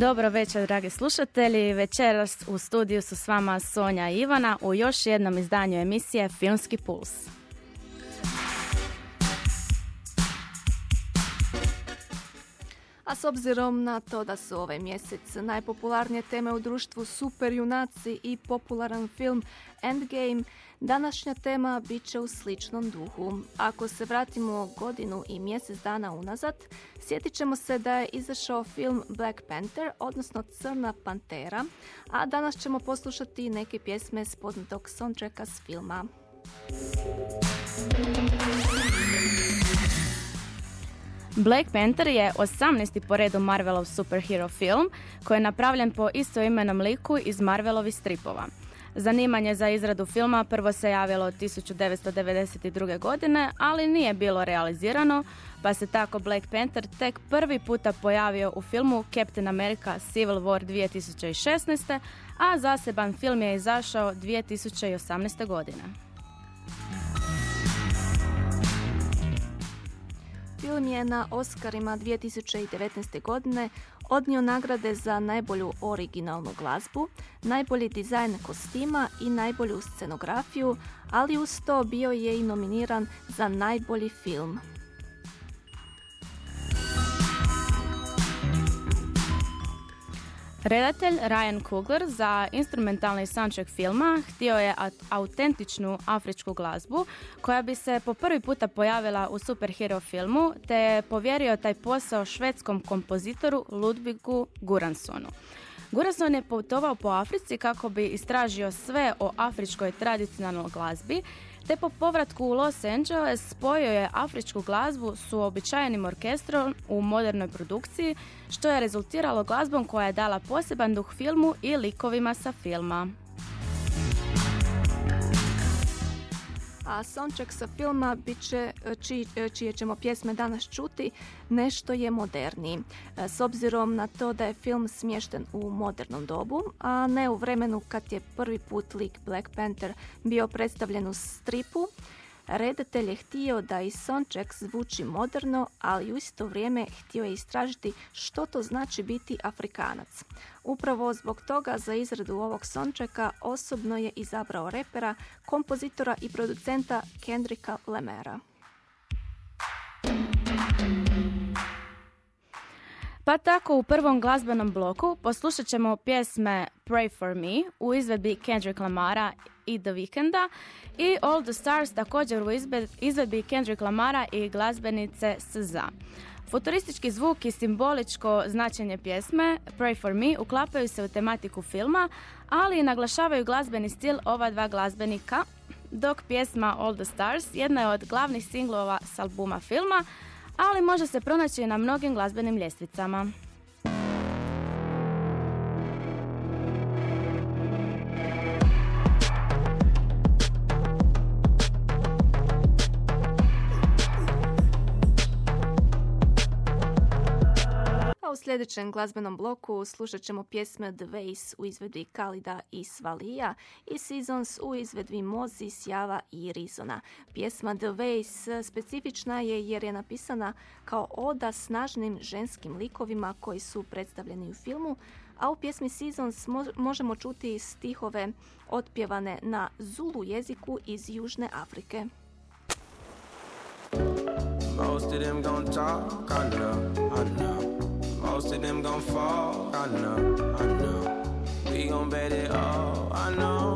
Dobro večer, dragi slušatelji. Večeras u studiju su s vama Sonja i Ivana u još jednom izdanju emisije Filmski puls. A s obzirom na to da su ovaj mjesec najpopularnije teme u društvu super junaci i popularan film Endgame, današnja tema bit će u sličnom duhu. Ako se vratimo godinu i mjesec dana unazad, sjetit ćemo se da je izašao film Black Panther, odnosno Crna pantera, a danas ćemo poslušati neke pjesme s poznatog soundtracka s filma. Black Panther je 18. po redu Marvelov superhero film koji je napravljen po istoimenom liku iz Marvelovih stripova. Zanimanje za izradu filma prvo se javilo 1992. godine, ali nije bilo realizirano, pa se tako Black Panther tek prvi puta pojavio u filmu Captain America Civil War 2016. a zaseban film je izašao 2018. godine. Film je na Oscarima 2019. godine odnio nagrade za najbolju originalnu glazbu, najbolji dizajn kostima i najbolju scenografiju, ali uz to bio je i nominiran za najbolji film. Redatelj Ryan Coogler za instrumentalni soundtrack filma htio je autentičnu afričku glazbu koja bi se po prvi puta pojavila u superhero filmu te je povjerio taj posao švedskom kompozitoru Ludvigu Guransonu. Guranson je putovao po Africi kako bi istražio sve o afričkoj tradicionalnoj glazbi te po povratku u Los Angeles spojio je afričku glazbu s uobičajenim orkestrom u modernoj produkciji, što je rezultiralo glazbom koja je dala poseban duh filmu i likovima sa filma. A soundtrack sa filma bit će, e, čije ćemo pjesme danas čuti, nešto je moderniji. E, s obzirom na to da je film smješten u modernom dobu, a ne u vremenu kad je prvi put lik Black Panther bio predstavljen u stripu, Redatelj je htio da i soundtrack zvuči moderno, ali u isto vrijeme htio je istražiti što to znači biti Afrikanac. Upravo zbog toga za izradu ovog soundtracka osobno je izabrao repera, kompozitora i producenta Kendricka Lemera. Pa tako u prvom glazbenom bloku poslušat ćemo pjesme Pray for Me u izvedbi Kendrick Lamara i The Weeknda i All the Stars također u izvedbi Kendrick Lamara i glazbenice SZA. Futuristički zvuk i simboličko značenje pjesme Pray for Me uklapaju se u tematiku filma, ali i naglašavaju glazbeni stil ova dva glazbenika, dok pjesma All the Stars jedna je od glavnih singlova s albuma filma, ali može se pronaći na mnogim glazbenim ljestvicama. Sljedećem glazbenom bloku slušat ćemo pjesme The Vase u izvedbi Kalida i Svalija i Seasons u izvedbi Mozi, Sjava i Rizona. Pjesma The Vase specifična je jer je napisana kao oda snažnim ženskim likovima koji su predstavljeni u filmu, a u pjesmi Seasons možemo čuti stihove otpjevane na Zulu jeziku iz Južne Afrike. Most of them talk, I know, I know. Most of them gon' fall. I know, I know. We gon' bet it all. I know.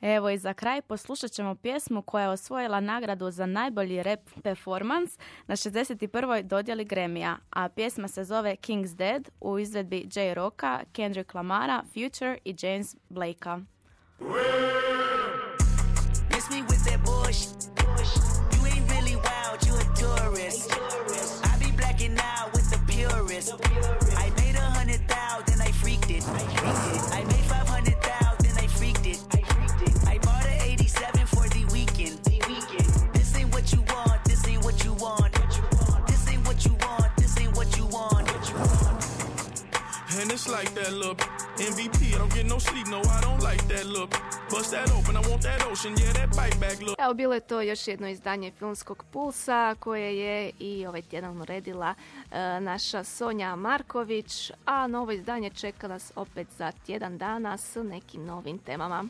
Evo i za kraj poslušat ćemo pjesmu koja je osvojila nagradu za najbolji rap performance na 61. dodjeli Gremija, a pjesma se zove King's Dead u izvedbi J. Rocka, Kendrick Lamara, Future i James Blakea. Miss me with that bullshit. You ain't really wild, you a tourist. I be blacking out with the purist. I made a hundred thousand, then I freaked it. I made five hundred thousand, then I freaked it. I bought an 87 for the weekend. This ain't what you want, this ain't what you want. This ain't what you want, this ain't what you want. And it's like that little MVP, I don't get no sleep, no, I don't like that look. Bust that open, I want that ocean, yeah, that bite back look. Evo, bilo je to još jedno izdanje Filmskog pulsa koje je i ovaj tjedan uredila e, naša Sonja Marković, a novo izdanje čeka nas opet za tjedan dana s nekim novim temama.